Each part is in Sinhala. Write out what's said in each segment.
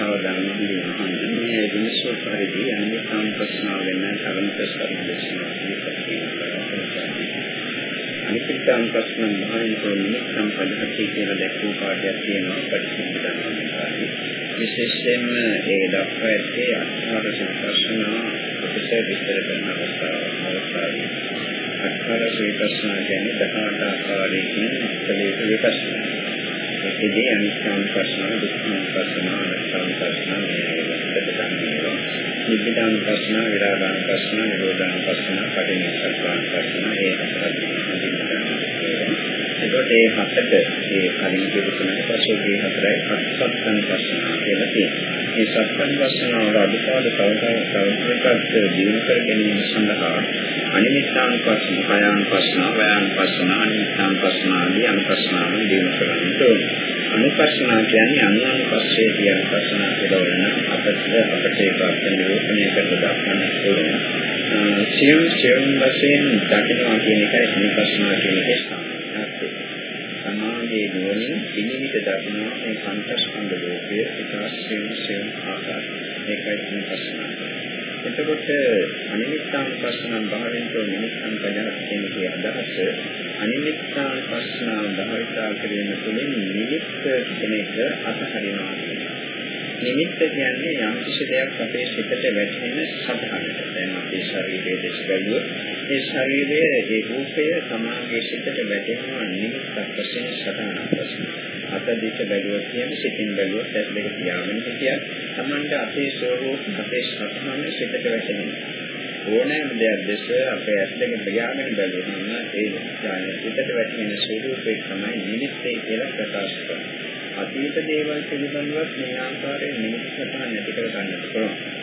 ගැන සාවධාන වෙන්න මේ විශ්ව පරිදි අනිත්‍යම් ප්‍රශ්නාව වෙන තරමට සම්පූර්ණ අනිත්‍යම් ප්‍රශ්න මහින්තෝ නිමිත්තම් පදහති කියලා දැක්වූ පාඩයක් තියෙනවා. පරිසම්පදන්නේ විශේෂයෙන්ම ඒ දක්වා ඇත්තේ අත්හාර ප්‍රශ්න කොටස විස්තර කරන අවස්ථාව අවස්ථාවේ. අත්හාර ප්‍රශ්න කියන්නේ 18 ආකාරයකින් කළ යුතු විපස්සනා ඒකදී අනිත්‍යම් ප්‍රශ්න දුක්ඛම් ප්‍රශ්න අනාත්ම ප්‍රශ්න මේවා නිබ්බිදාන ප්‍රශ්න විරාගාන ප්‍රශ්න නිරෝධාන ප්‍රශ්න කටිනිස්සක්කාන ප්‍රශ්න ඒ හතරයි ඒකට ඒ හතට ඒ කලින් කියපු තුනට පස්සේ මේ හතරයි අත්සත්සන් ප්‍රශ්න කියලා තියෙනවා. මේ සත්සන් ප්‍රශ්න වල අධිකාල තවතවත් දිනු කර ගැනීම සඳහා අනිමිත්තාන ප්‍රශ්න, කයන් ප්‍රශ්න, වයන් ප්‍රශ්න, අනිමිත්තාන ප්‍රශ්න ආදී අනුපස්නාව දිනු කරගන්න ඕනේ. අනුපස්නාව කියන්නේ අනුපස්සේ කියන ප්‍රශ්න කියලා වෙන අපිට අපිට ඒක නිරූපණය කරලා දක්වන්න ඕනේ. සියුම් සියුම් වශයෙන් දකිනවා කියන එකයි අනුපස්නාව කියන එකේ සාමාන්‍යත්වය. සමාධියේ නුවණින් පිළිමිත දකිනවා මේ පංචස්කන්ධ ලෝකයේ විකාශයෙන් සියුම් ආකාරය. ඒකයි අනුපස්නාව. එතකොට අනිමිත්තාන් පස්සනම් භාවෙන්තෝ නිමිත්තන් පදයක් කියන කේ අදහස අනිමිත්තාන් පස්සනා භාවිතා කිරීම තුළින් නිමිත්ත කෙනෙක් අතහරිනවා නිමිත්ත කියන්නේ යම් කිසි දෙයක් අපේ සිතට වැටෙන සබහාකට. දැන් අපේ ශරීරයේ දෙස් බැලුවොත් ඒ ශරීරයේ ඒ රූපය සමාගයේ සිතට වැටෙනවා නිමිත්තක් වශයෙන් සටහනක් වශයෙන්. අත දිට බැලුවොත් කියන්නේ සිතින් බැලුවොත් ඇස් දෙක පියාගෙන හිටියත් Tamanda අපේ ස්වરૂප අපේ සත්‍යමන සිතට වැටෙනවා. ඕනෑම දෙයක් දැස අපේ ඇස් දෙක පියාගෙන බැලුවොත් ඒ ඥානය සිතට වැටෙන ස්වરૂපේ තමයි නිමිත්තේ කියලා ප්‍රකාශ කරන්නේ. අතීත දේවල් පිළිබඳව මේ ආකාරයෙන් නිමිති සටහන් නැති කර ගන්නට පුළුවන්.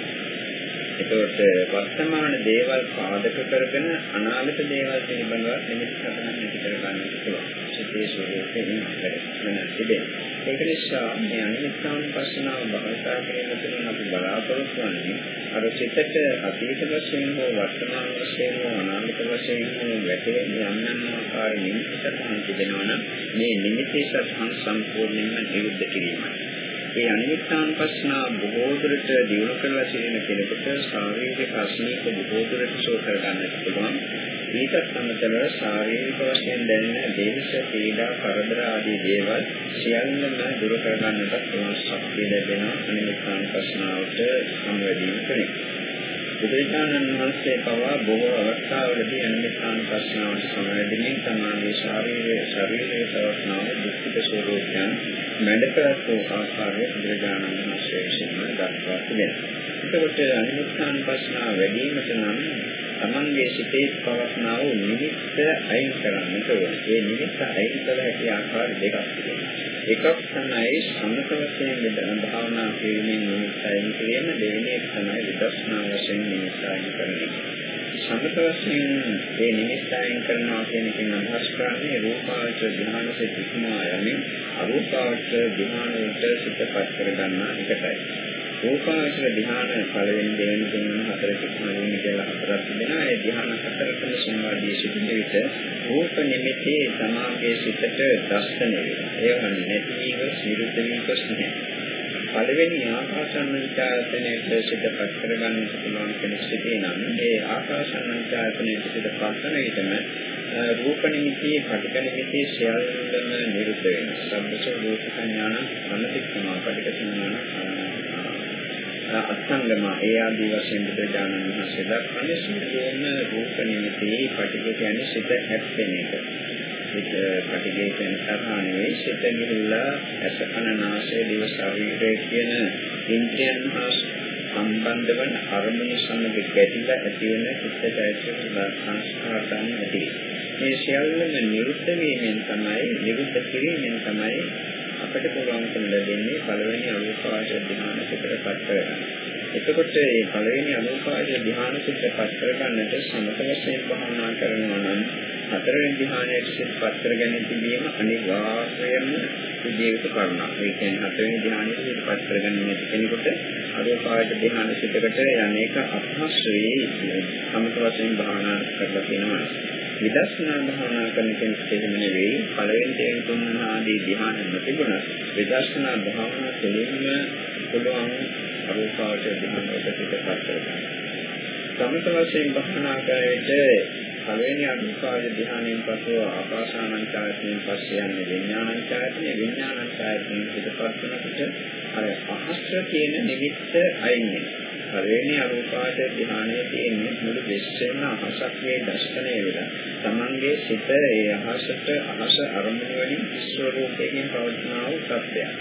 එතකොට වර්තමාන දේවල් පාදක කරගෙන අනාගත දේවල් පිළිබඳව නිමිති සටහන් නැති කර ගන්නට පුළුවන්. සිතේ ස්වરૂපයෙන් වෙන තිබෙනවා. ඒක නිසා මේ අනිත්‍යම් පස්සනාව භාවිතා කිරීම තුළින් අපි බලාපොරොත්තු වෙන්නේ අර සිතට අතීත වශයෙන් හෝ වර්තමාන වශයෙන් හෝ අනාගත වශයෙන් හෝ වැටෙන යම් යම් ආකාර නිමිති සටහන් තිබෙනවා නම් මේ නිමිති සටහන් සම්පූර්ණයෙන්ම නිරුද්ධ කිරීමයි. ඒ අනිත්‍යානුපස්සනා බොහෝ දුරට දියුණු කරලා සිටින කෙනෙකුට ශාරීරික අස්නීක බොහෝ දුරට සෝ කර ගන්නට පුළුවන්. ඊටත් අමතරව ශාරීරික වශයෙන් දැනෙන දේහස පීඩා කරදර ආදී දේවල් සියල්ලම දුර කර ගන්නට පුළුවන් ශක්තිය ලැබෙන අනිත්‍යානුපස්සනාවට සම්වැදීම තුළින්. බුදුරජාණන් වහන්සේ පවා බොහෝ අවස්ථාවලදී අනිත්‍යානුපස්සනාවට සමවැදීමෙන් තමාගේ ශාරීරික ශරීරයේ පවස්නාව දුක්ඛිත ස්වરૂපයන් මැඩපත් ආකාරය බුදුරජාණන් වහන්සේ විසින්ම දක්වා තිබෙනවා. එතකොට අනිත්‍යානුපස්සනාව වැඩිවීමට නම් තමන්ගේ සිතේ පවස්නා වූ නිමිත්ත අයින් කරන්නට ඕනේ. ඒ නිමිත්ත අයින් කළ හැකි ආකාර දෙකක් තිබෙනවා. එකක් තමයි සමත වශයෙන් විදන භාවනා කිරීමෙන් නිමිත්ත අයින් කිරීම දෙවෙනි එක තමයි විදර්ශනා වශයෙන් නිමිත්ත අයින් කිරීම. සමත වශයෙන් මේ නිමිත්ත අයින් කරනවා කියන එකෙන් අදහස් කරන්නේ රූපාවචර ධ්‍යානසේ තිකුමා යමින් අරූපාවචර ධ්‍යානයට සිතපත් කරගන්න එකටයි. රූපාවචර ධ්‍යාන පළවෙනි දෙවෙනි තුන්වෙනි හතර තිකුණා කියලා හතරක් තිබෙනවා. ඒ ධ්‍යාන හතරකම සම්වාදී සිටින විට රූප නිමිති සමාගයේ සිතට දර්ශනය වෙනවා. ඒව නැතිව සිරුත වීකස් නැහැ. පළවෙනි ආකාශානංචායතනයේ සිතපත් කරගන්න පුළුවන් කෙනෙක් සිටේ නම් ඒ ආකාශානංචායතනයේ සිතපත් කරන විටම රූප නිමිති, පටික නිමිති සියල්ලම නිරුද්ධ වෙනවා. සම්පූර්ණ රූප සංඥාන අනතික්කමා පටික සංඥාන අත්ංගම ඒ ආදී වශයෙන් බුදුරජාණන් වහන්සේ දක්වන්නේ සියලුම රූප නිමිති පටික කියන්නේ සිත හැප්පෙන එක. සිත පටිගේ කියන තරහා නෙවෙයි සිත ගිහිල්ලා ඇස කන නාසය දිව ශරීරය කියන ඉන්ද්‍රියන් හා සම්බන්ධ වන අරමුණු සමග ගැටිලා ඇති වෙන චිත්තයට ඇතුළත් සංස්කාර ගන්න ඇති. මේ සියල්ලම නිරුද්ධ වීමෙන් තමයි නිරුද්ධ කිරීමෙන් තමයි අපිට පුළුවන්කම ලැබෙන්නේ පළවෙනි අරූපාවච ධ්‍යාන සුඛපත් කරගන්න. එතකොට මේ පළවෙනි අරූපාවච ධ්‍යාන සුඛපත් කරගන්නට සමත වශයෙන් භාවනා කරනවා නම් හතරවෙනි ධ්‍යානයට සිත්පත් කරගෙන තිබීම අනිවාර්යයෙන්ම ජීවිත කරුණක්. ඒ කියන්නේ හතරවෙනි ධ්‍යානයට සිත්පත් කරගන්න නැති කෙනෙකුට අරූපාවච ධ්‍යාන සුඛකට යන්නේක අපහසුයි සමත වශයෙන් භාවනා කරලා තියෙනවා. විදර්ශනා භාවනා කරන කෙනෙකුට එහෙම නෙවෙයි පළවෙනි තේන් තුන් ආදී ධ්‍යාන නොතිබුණත් විදර්ශනා භාවනා තුළින්ම පුළුවන් අරූපාවචර ධ්‍යානයට පිටපත් කරගන්න. සමත වශයෙන් භාවනා කරේට පළවෙනි අනුපාද ධ්‍යානයෙන් පසු ආකාසානංචායතනෙන් පස්සේ යන්නේ විඥානංචායතනෙ විඥානංචායතනෙන් පිටපත් වෙනකොට අර අහස කියන නිමිත්ත අයින් වෙනවා. පළවෙනි අනුපාද ධ්‍යානයේ තියෙන්නේ මුළු විශ්වෙන්න අහසක් වේ දර්ශනය වෙලා තමන්ගේ සිත ඒ අහසට අහස අරමුණු වලින් ස්වરૂපයෙන් පවත්නා වූ සත්‍යයක්.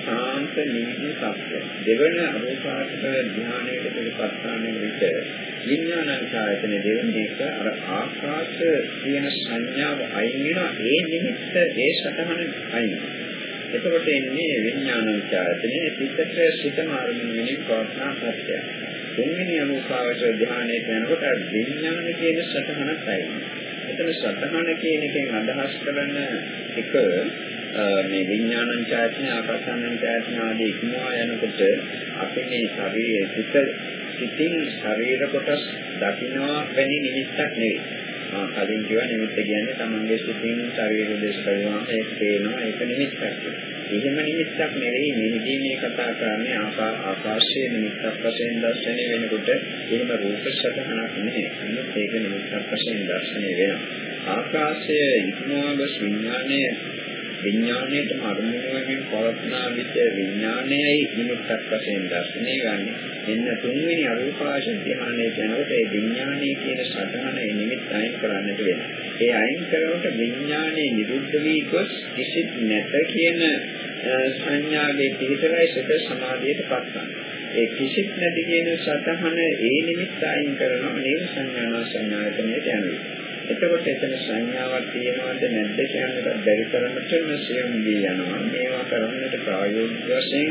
සාන්ත නිවිද සත්‍ය. දෙවන අරෝපාසක ධ්‍යානයේ පිළිපස්සාන විට විඥානං ඡායතන දෙවන එක අර ආකාශ කියන සංඥාව අයින් වෙනවා ඒ නිමිත්ත ඒ සතහන අයින්. එතකොට එන්නේ විඥානං ඡායතනේ පිටට සිතම අරමුණු වෙනින් පවත්නා සත්‍යය. දෙවෙනි අරෝපාසක ධ්‍යානයේ යනකොට විඥාන කියන සතහනත් අයින්. එතන සතහන කියන එකෙන් අදහස් කරන එක මේ විඥානං ඡායතන ආකාසානං ඡායතන ආදී ඉක්මවා යනකොට අපේ මේ ශරීරයේ සිත සිතින් ශරීර කොටස් දකින්නවා වැනි නිමිත්තක් නෙවෙයි. කලින් කියවා නිමිත්ත කියන්නේ තමන්ගේ සිතින් ශරීර දේශ කරනවා. ඒක තේනවා ඒක නිමිත්තක්. එහෙම නිමිත්තක් නෙවෙයි. මෙහිදී මේ කතා කරන්නේ ආපා ආකාශයේ නිමිත්තක් වශයෙන් දැర్శණය වෙනකොට එහෙම රූප සතහනක් නෙවෙයි නමුත් ඒක නිමිත්තක් වශයෙන් දැర్శණය වෙනවා. ආකාශයේ ඉක්මවා ගොස් විඥානයේ විඥාණයට අරමුණු වෙමින් පවත්නා විට විඥාණයයි නිමිත්තක් වශයෙන් දැర్శණය ගන්න. එන්න තුන්වෙනි අරූපාශ ධ්‍යානයේ යනකොට ඒ විඥාණය කියන සටහන ඒ නිමිත්ත අයින් කරන්නට වෙනවා. ඒ අයින් කරනකොට විඥාණය නිරුද්ධ වී ගොස් කිසිත් නැත කියන සංඥාවේ පිහිටරයි සිත සමාධියට පත් කරනවා. ඒ කිසිත් නැති කියන සතහන ඒ නිමිත්ත අයින් කරනවා නේද සංඥාන සංඥායතනයට යනවා. එතකොට එතන සංඥාවක් තියෙනවද නැද්ද කියන්නට බැරි තරමට මෙසියම් දී යනවා. මේවා කරන්නට ප්‍රායෝගික වශයෙන්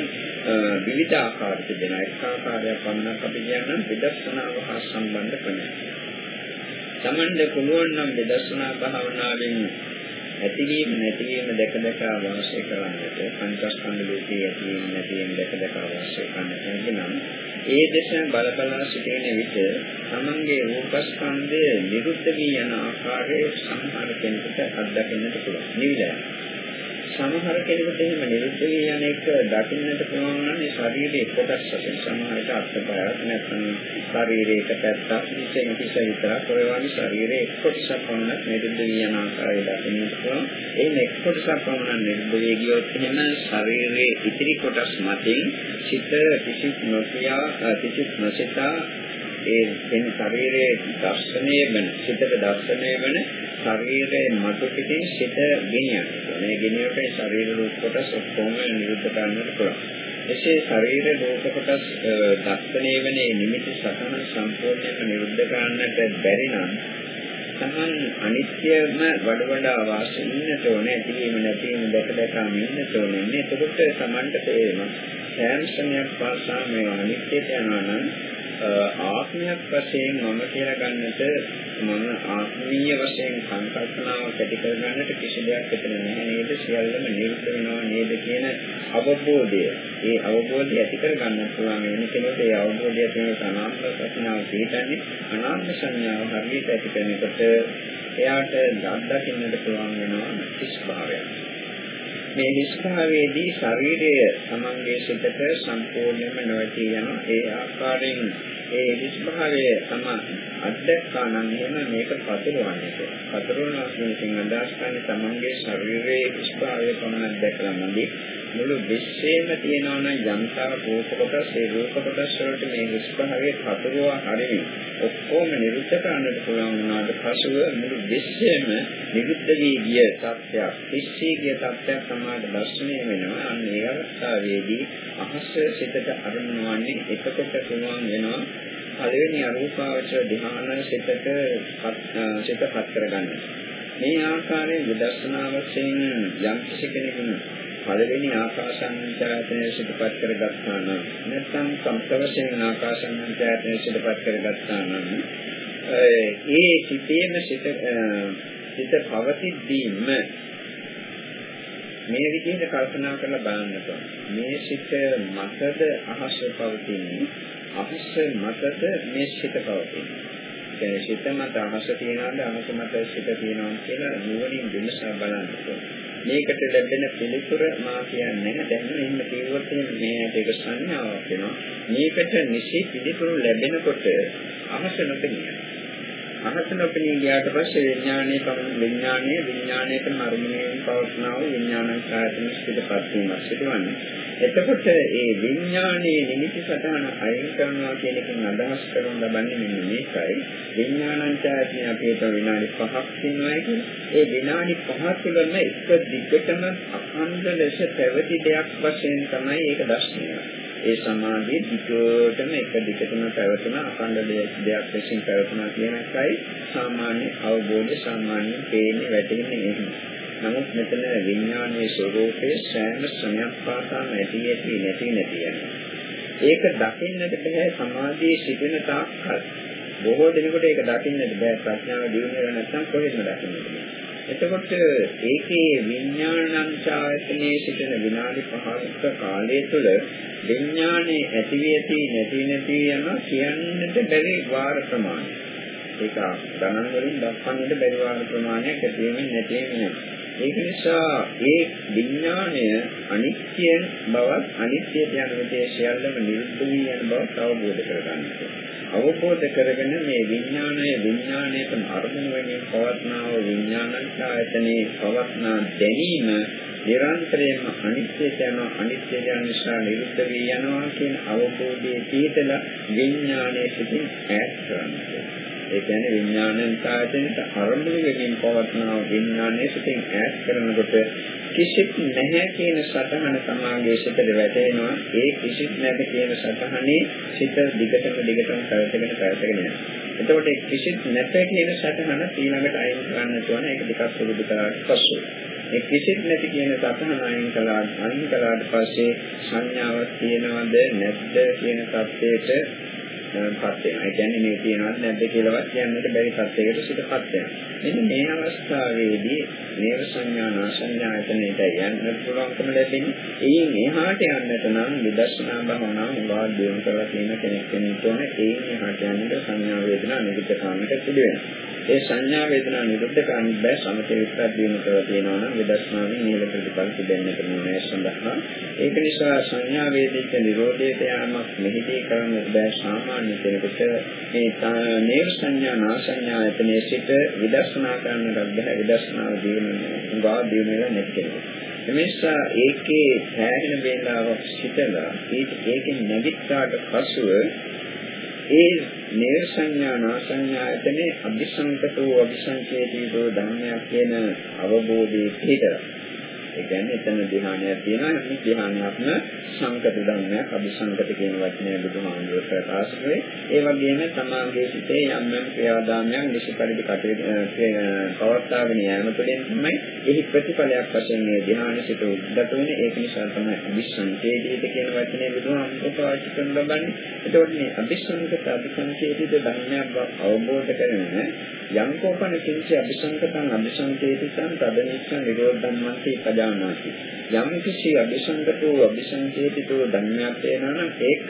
විවිධ ආකාර තිබෙන එක් ආකාරයක් වන්නක් අපි කියනවා විදර්ශනාව හා සම්බන්ධ ක්‍රමයක්. තමන්ට පුළුවන් නම් විදර්ශනා භාවනාවෙන් ඇතිවීම නැතිවීම දැක දැක වාසය කරන්නට පංචස්කන්ධ ලෝකයේ ඇතිවීම නැතිවීම දැක දැක වාසය කරන්නට නම් ඒ දෙස බල බලා සිටින විට තමන්ගේ රූපස්කන්ධය නිරුද්ධ වී යන ආකාරය සම්හාර කෙනෙකුට අත්දකින්නට පුළුවන්. නිවිලා සමහර කෙනෙකුට එහෙම නිරුද්ධ වී යන එක දකින්නට පුළුවන් නම් ඒ ශරීරයේ කොටස් වශයෙන් සමහරට අත්පයක් නැත්නම් ශරීරයක පැත්තක් විශේෂ කිස විතරක් ඔය වගේ ශරීරයේ එක් කොටසක් පමණක් නිරුද්ධ වී යන ආකාරය දකින්නට පුළුවන්. එහෙම එක් කොටසක් පමණක් නිරුද්ධ වී ගියොත් එහෙම ශරීරයේ ඉතිරි කොටස් මතින් චිත කිසිත් නොකියා කිසිත් නොසිතා ඒ වෙන ශරීරයේ දර්ශනය වෙන සිතට දර්ශනය වෙන ශරීරයේ මතු පිටින් සිත ගෙනියන්න. මේ ගෙනියනකොට ශරීර රූප කොටස් ඔක්කොම නිරුද්ධ කරන්නට පුළුවන්. එසේ ශරීර රූප කොටස් දර්ශනය වෙන නිමිති සතන සම්පූර්ණයෙන්ම නිරුද්ධ කරන්නට බැරි නම් තමන් අනිත්‍යම වඩ වඩා වාසය ඉන්නට ඕනේ ඇතිවීම නැතිවීම දැක දැක ඉන්නට ඕනේ. එතකොට තමන්ට තේරෙනවා සෑම ශ්‍රමයක් පාසා මේ අනිත්‍යයට යනවා නම් ආත්මයක් වශයෙන් මම කියලා ගන්නට මම ආත්මීය වශයෙන් සංකල්පනාවක් ඇති කරගන්නට කිසි දෙයක් එතන නැහැ නේද සියල්ලම නිරුද්ධ වෙනවා නේද කියන අවබෝධය. ඒ අවබෝධය ඇති කරගන්න පුළුවන් වෙන කෙනෙකුට ඒ අවබෝධය තියෙන අනාත්ම ප්‍රඥාව පිළිතන්නේ අනාත්ම සංඥාව හරියට ඇති කරනකොට එයාට දක්දකින්නට පුළුවන් වෙනවා කිස් භාවයක්. මේ නිස්භාවයේදී ශරීරය තමන්ගේ සිතට සම්පූර්ණයෙන්ම නොවැටී යන ඒ ආකාරයෙන් ඒ නිස්භාවය තම අධ්‍යක්ෂා නම් එහෙම මේක පතුරවන්නේ. පතුරවනවා කියන අදහස් කරන්නේ තමන්ගේ ශරීරයේ නිස්භාවය පමණක් දැකලා නැති මුළු විශ්වයේම තියෙනවා නම් යම්තාව රූප කොටස් ඒ රූප කොටස් වලට මේ නිස්භාවය පතුරවා හරිනේ. ඔක්කොම නිරුද්ධ කරන්නට පුළුවන් වුණාට පසුව මුළු විශ්වයේම නිරුද්ධ වී ගිය තත්ත්වයක්, පිස්සී ගිය තත්ත්වයක් සමාද දර්ශනය වෙනවා. අන්න ඒ අවස්ථාවේදී අහස සිතට අරමුණු වන්නේ එතකොට පුළුවන් වෙනවා පළවෙනි අරූපාවචර ධ්‍යාන සිතට සිතපත් කරගන්න. මේ ආකාරයෙන් විදර්ශනා වශයෙන් යම් කිසි කෙනෙකුට පළවෙනි ආකාශාන්තරයෙන් සිතපත් කරගත්තා නම් නැත්නම් සම්පත වශයෙන් ආකාශාන්තරයෙන් සිතපත් කරගත්තා නම් ඒ සිතේම සිත සිත පවතිද්දීම මේ විදිහට කල්පනා කරලා බලන්නට මේ සිත මතද අහස පවතින්නේ අහස මතද මේ සිත පවතින්නේ කියන්නේ සිත මත අහස තියනවාද අහස මත සිත තියනවා කියලා නුවණින් විමසා බලන්නට මේකට ලැබෙන පිළිතුර මා කියන්නේ දැන් මෙන්න කිව්වොත් මේ ඇටේක සංඥාවක් වෙනවා. මේකට නිසි පිළිතුරු ලැබෙනකොට අහස නොපෙනියනවා. අහස නොපෙනී ගියාට පස්සේ විඥානයේ පමණ විඥානයේ විඥානයට මරුණේ පවස්නාව විඥාන කායතන සිටපත් වීමක් සිදුවන්නේ. එතකොට ඒ විඥානයේ නිමිති සටහන අයින් කරනවා කියන එකෙන් අදහස් කරන ලබන්නේ මෙන්න මේකයි. විඥානං ඡායතන අපේට විනාඩි 5ක් ඉන්නවා කියන්නේ. ඒ විනාඩි 5 තුළම එක දිගටම අඛණ්ඩ ලෙස පැවති දෙයක් වශයෙන් තමයි ඒක දැක්වෙන්නේ. ඒ සමාධිය පිටුවටම එක දිගටම පැවතුන අඛණ්ඩ දෙයක් ලෙසින් පැවතුනා කියන එකයි සාමාන්‍ය අවබෝධය සාමාන්‍යයෙන් පේන්නේ වැටෙන්නේ එහෙම. නමුත් මෙතන විඥානයේ ස්වરૂපයේ සෑම ශ්‍රමයක් පාසා නැති ඇති නැති නැති ඒක දකින්නට බෑ සමාධියේ සිටින තාක්කල්. බොහෝ දෙනෙකුට ඒක දකින්නට බෑ ප්‍රඥාව දියුණු වෙලා නැත්නම් කොහෙත්ම දකින්නට බෑ. එතකොට ඒකේ විඥානං ඡායතනයේ සිටින විනාඩි 5ක කාලය තුළ විඥානයේ ඇතිවියති නැති නැති යන කියන්නට බැරි වාර ප්‍රමාණය. ඒක ගණන් වලින් දක්වන්නට බැරි වාර ප්‍රමාණයක් ඇති වෙමින් නැති වෙමින් ඒක නිසා ඒ විඥාණය අනිත්‍ය බවත් අනිත්‍යයට යන විදිහේ සියල්ලම නිරුද්ධ වී යන බව අවබෝධ කරගන්න අවබෝධ කරගෙන මේ විඥාණය විඥාණයට අරමුණු වෙමින් පවත්නා වූ විඥානඥායතනේ පවත්නා දැනීම නිරන්තරයෙන්ම අනිත්‍යයට යන අනිත්‍ය යන නිසා නිරුද්ධ වී යනවා කියන අවබෝධයේ පිටලා විඥානයේ සිටින් ඈත් කරන්නේ ඒ කියන්නේ විඥානයන් සායතනට අරමුණු වෙමින් පවත්නා විඥානයේ සිටින් ඈත් කරනකොට කිසිත් නැහැ කියන සතහන සමාගයේ සිටද වැටෙනවා. ඒ කිසිත් නැත කියන සතහනේ සිට දිගටම දිගටම පැවතගෙන පැවතගෙන යනවා. එතකොට කිසිත් නැත කියන සතහන ඊළඟට අයින් කරන්න තෝරන ඒක ටිකක් සුළුදු කරාට පස්සේ. ඒ කිසිත් නැති කියන සතහන අයින් කළා අයින් කළාට පස්සේ සංඥාවක් තියෙනවද නැද්ද කියන தත්ත්වයට පත් වෙනවා. ඒ කියන්නේ මේ තියනවත් නැද්ද කියලාවත් කියන්නට බැරි තත්යකට සිතපත් වෙනවා. මෙන්න මේ අවස්ථාවේදී නේව සංඥා නාසඤ්ඤායතනෙට යන්න පුළුවන්කම ලැබෙන්නේ. එයින් එහාට යන්නට නම් විදර්ශනා භාවනාව වාද්‍යම් කරලා තියෙන කෙනෙක් වෙන්න ඕනේ. එයින් එහාට යන්නට සංඥා වේදනා නිරුද්ධ කාමයට පිළි වෙනවා. ඒ සංඥා වේදනා නිරුද්ධ කරන්න බෑ. සමතේ විස්තර දීම කරලා තියෙනවා නම් විදර්ශනාවෙන් නිල ප්‍රතිපල තිබෙන්නට ඕනේ සඳහා. ඒක නිසා සංඥා වේදිත නිරෝධයට යාමක් මෙහිදී කරන්නට බෑ. සාමාන්‍ය කෙනෙකුට මේ නේව සංඥා නාසඤ්ඤා යතනේ සිට විදර්ශනා කරන්නට බෑ. විදර්ශනාව දිනුනේ වා දිනුනේ නැති එනිසා ඒකේ හැරෙන වේලාවක් සිටලා ඒකෙන් නැගිට්ටාට පසුව ඒ නේර සංඥා නාසඤ්ඤායතනේ අபிසංකතෝ අபிසංකේතීතෝ ධර්මයක් කියන අවබෝධයේ පිටලා ඒ කියන්නේ එතන ධ්‍යානයක් තියෙනවා. මේ ධ්‍යානයක්ම සංකත ධර්මයක්, අභිසංකත කියන වචනය බුදුහාමුදුරුවෝ ප්‍රකාශ කරේ. ඒ වගේම තමාගේ සිතේ යම් යම් ක්‍රියාදාමයන් නිසි පරිදි කටයුතු පවත්වාගෙන යාම තුළින් තමයි එහි ප්‍රතිඵලයක් වශයෙන් මේ ධ්‍යාන සිත උද්ගත වෙන ඒක නිසා තමයි අභිසංකේතිත කියන වචනේ බුදුහාමුදුරුවෝ පාවිච්චි කරන ලබන්නේ. ඒකෝට මේ අභිසංකත අභිසංකේතිත ධර්මයක් අවබෝධ කරගෙන යම් කෝපන කිංච අභිසංකතං අභිසංකේතිතං තදනිච්ච නිරෝධම්මන්ති පජා පජානාති යම් කිසි අபிසංකතෝ අபிසංකේතිතෝ ධර්මයක් වෙනවා නම් ඒක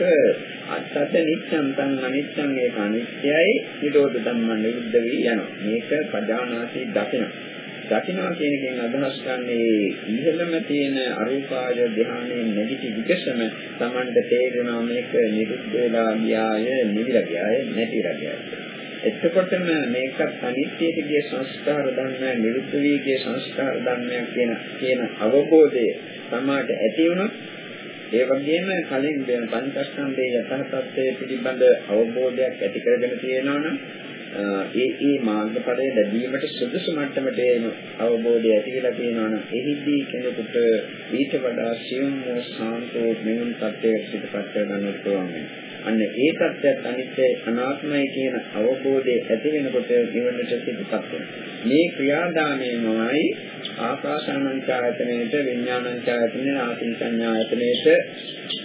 අත්තත නිච්ඡං තං අනිච්ඡං ඒක අනිත්‍යයි. නිරෝධ ධම්ම නිරුද්ධ වී යනවා. මේක පජානාති දකිනවා දකින්නවා කියන එකෙන් අදහස් ගන්නේ ඉහළම තියෙන අරූපාය ධ්‍යානයේ නැගිටි විකසම Tamanට තේරෙනවා මේක නිරුද්ධ වෙලා ගියාය නිවිලා ගියාය නැතිලා ගියාය. එතකොටම මේකත් අනිත්‍යයේ සංස්කාර ධර්මය නිරුද්ධ වීගේ සංස්කාර ධර්මයක් කියන කියන අවබෝධය සමාජයට ඇති වුණොත් ඒ වගේම කලින් දෙන පංචස්කන්ධයේ යථාර්ථය පිළිබඳ අවබෝධයක් ඇති කරගෙන තියෙනවනම් ඒ ඒ මාර්ගඵලයේ ලැබීමට සුදුසු මට්ටමට එන අවබෝධය ඇති වෙලා තියෙනවනම් එහිදී කෙනෙකුට ඊට වඩා සියුම් වූ සාන්තෝ නිවුන් තත්ත්වයකට සිදුපත් කරගන්නට පුළුවන් වෙනවා. අන්න ඒ தත්ත්වයට අනිත්‍ය අනාත්මයි කියන අවබෝධය ඇති වෙනකොට නිවනට සිදුපත් වෙනවා. මේ ක්‍රියාදාමයමයි ආකාසානංචායතනයේට විඥානංචායතනයේ ආකින්චඤ්ඤායතනයේට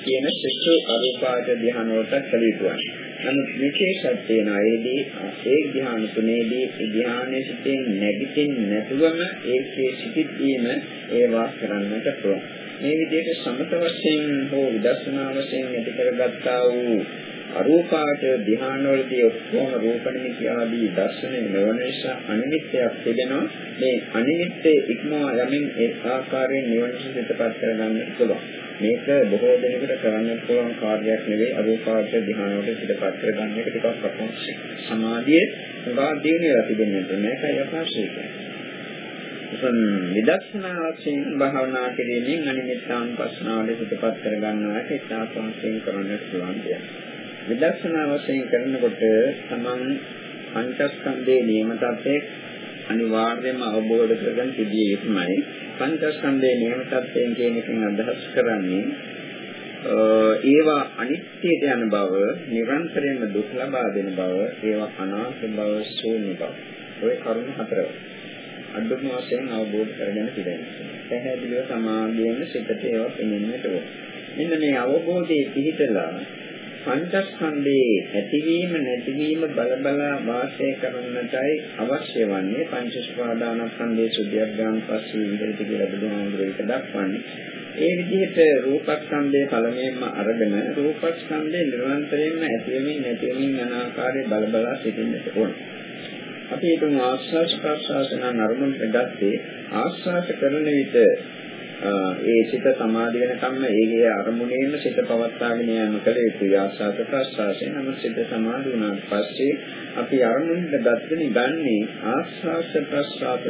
කියන සිත් අරූපාද ධ්‍යාන වලට කලීතුවන්නේ. නමුත් විශේෂයක් තියෙනවා ඒදී ඒ ධ්‍යාන තුනේදී ධ්‍යානයේ සිටින් නැගිටින් නැතුවම ඒකේ සිටිද්දීම ඒවා කරන්නට පුළුවන්. මේ විදිහට සමත වශයෙන් හෝ විදර්ශනා වශයෙන් ඇති කරගත්තා වූ අරූපාට ධ්‍යානවලදී ඔක්කොම රූප නිමිති ආදී දර්ශනය නොවන නිසා අනිමිත්තයක් තිබෙනවා. මේ අනිමිත්තේ ඉක්මවා යමින් ඒ ආකාරයෙන් නිවන සිතපත් කරගන්න පුළුවන්. මේක බොහෝ දෙනෙකුට කරන්න පුළුවන් කාර්යයක් නෙවෙයි. අරූපාට ධ්‍යානවලට සිතපත් කරගන්න එක ටිකක් අපහසුයි. සමාධියේ උගා දිනේලා තිබෙන්නේ මේකයි අපහසුයි විදර්ශනා වශයෙන් භාවනා කිරීමෙන් අනිමිත්තානුපස්සනාවට සිතපත් කරගන්නවා ඒක ඉතාලසංසයෙන් කරන්නට පුළුවන් දෙයක්. විදර්ශනා වශයෙන් කරනකොට තමන් පංචස්කන්ධයේ නියම තත්ත්වයේ අනිවාර්යයෙන්ම අවබෝධ කරගන්න තිබිය යුතුමයි. පංචස්කන්ධයේ නියම තත්ත්වයෙන් කියන එකෙන් අදහස් කරන්නේ ඒවා අනිත්‍යයට යන බව, නිරන්තරයෙන්ම දුක් ලබා දෙන බව, ඒවා අනාත්ම බව, ශූන්‍ය බව. ඔය කරුණු හතරයි. අඩුම වශයෙන් අවබෝධ කරගෙන තිබෙනවා. පැහැදිලිව සමාධියෙන් සිතට ඒවා පෙනෙන්නට ඕන. මෙන්න මේ අවබෝධයේ පිහිටලා පංචස්කන්ධයේ ඇතිවීම නැතිවීම බලබලා වාසය කරන්නටයි අවශ්‍ය වන්නේ පංචස්පාදානස්කන්ධයේ සුද්ධියඥාන පස්සේ විදිහට කියලා බුදුහාමුදුරේ ඒක දක්වන්නේ. ඒ විදිහට රූපස්කන්ධයේ පළමුවෙන්ම අරගෙන රූපස්කන්ධයේ නිරන්තරයෙන්ම ඇතිවෙමින් නැතිවෙමින් යන ආකාරය බලබලා සිටින්නට ඕනේ. අපි හිතමු ආස්වාස් ප්‍රස්වාස නම් අරමුණට ගත්තේ ආස්වාස කරන විට ඒ සිත සමාධි වෙනකම්ම ඒකේ අරමුණේම සිත පවත්වාගෙන යෑම කළ යුතුයි. ආස්වාද ප්‍රස්වාසයෙන් නම් සිත සමාධි වුණාට පස්සේ අපි අරමුණට ගත්තනේ ගන්නේ ආස්වාද ප්‍රස්වාස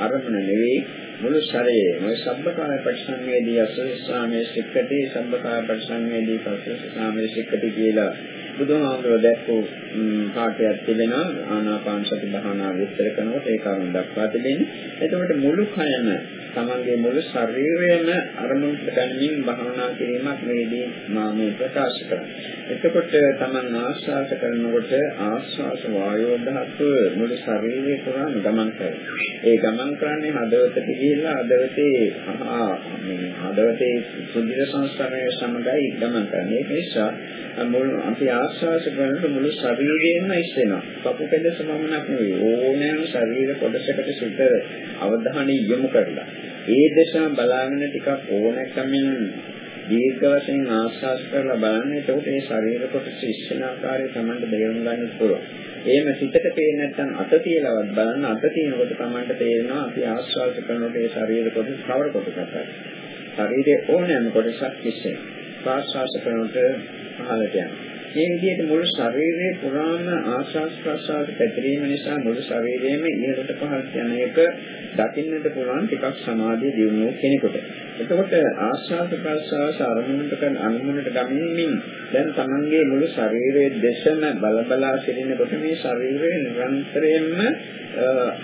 අරමුණ නෙවෙයි මුළු ශරීරය මේ සබ්බකාය පරිසංවේදී අසස්සාමේ සික්කටි සබ්බකාය පරිසංවේදී පස්සස්සාමේ සික්කටි කියලා බුදුහාමුදුරුවෝ දැක්වූ පාඩයක් තිබෙනවා ආනාපාන සති භාවනා විස්තර කරනකොට ඒ කරුණ දක්වා තිබෙන්නේ. එතකොට මුළු කයම තමන්ගේ මුළු ශරීරයම අරමුණට ගනිමින් භාවනා කිරීමක් මේදී මා මේ ප්‍රකාශ කරනවා. එතකොට තමන් ආශ්වාස කරනකොට ආශ්වාස වායෝ ධාතුව මුළු ශරීරය පුරාම ගමන් කරනවා. ඒ ගමන් කරන්නේ හදවතට ගිහිල්ලා හදවතේ මේ හදවතේ සුද්ධිර සංස්කරණය සමගයි ගමන් කරන්නේ. ඒක නිසා මුළු අපි ආශ්වාස කරනකොට මුළු ශරීරයෙන්ම ඉස්සෙනවා. කපු පෙදෙස පමණක් නෙවෙයි ඕනෑම ශරීර කොටසකට සිත අවධානය යොමු කරලා ඒ දෙසම බලාගෙන ටිකක් ඕනකමින් දීර්ඝ වශයෙන් ආස්වාස් කරලා බලන්න එතකොට ඒ ශරීර කොටස ඉස්සෙන ආකාරය තමයි බේරුම් ගන්න පුළුවන්. එහෙම සිතට පේන්නේ නැත්නම් අත තියලවත් බලන්න අත තියනකොට තමයි තේරෙනවා අපි ආස්වාස් කරනකොට ඒ ශරීර කොටස කවර කොටසක්ද. ශරීරයේ ඕනෑම කොටසක් ඉස්සෙන. ආස්වාස් කරනකොට පහළට යනවා. මේ විදිහට මුළු ශරීරයේ පුරාම ආශාස් ප්‍රසආස පැතිරීම නිසා මුළු ශරීරයේම ඉහළට පහළට යන එක දකින්නට පුළුවන් ටිකක් සමාධිය දියුණු කෙනෙකුට. එතකොට ආශාස ප්‍රසආස අරමුණට කරන අනුමුණට ගමින් දැන් තමන්ගේ මුළු ශරීරයේ දේශන බලබලා සිටිනකොට මේ ශරීරය නිරන්තරයෙන්ම